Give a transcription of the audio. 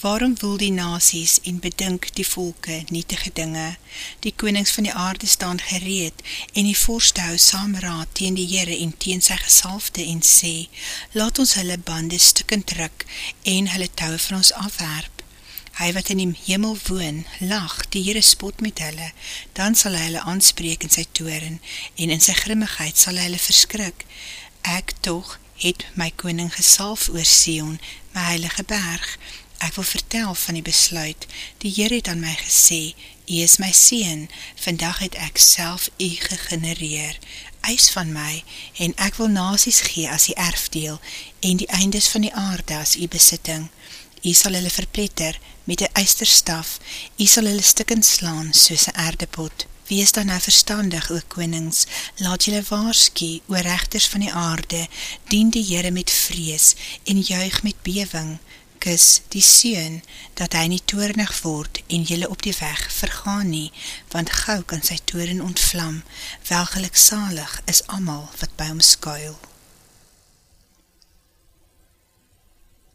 Waarom woel die nasies en bedink die volke nietige dinge? Die konings van die aarde staan gereed en die vorste hou saamraad teen die Heere en teen sy gesalfde en sê, laat ons hulle bande stukkend druk en hulle touwe van ons afwerp. Hy wat in die hemel woon, lag, die Heere spot met hulle, dan sal hy hulle aanspreek in sy toren en in sy grimmigheid sal hy hulle verskrik. Ek toch het my koning gesalf oor Sion, my heilige berg, Ek wil vertel van die besluit, die Heer het aan my gesê, Ie is my sien, vandag het ek self Ie gegenereer, eis van my, en ek wil nasies gee as die erfdeel, en die eindes van die aarde as Ie besitting. Ie sal hulle verpletter met die eisterstaf, Ie sal hulle stikken slaan soos een aardepot. Wees dan nou verstandig, o konings, laat julle waarskie, o rechters van die aarde, dien die Heere met vrees, en juig met bewing, kus die seun, dat hy nie toornig word en jylle op die weg vergaan nie, want gauw kan sy toren ontvlam, wel geluksalig is amal wat by hom skuil.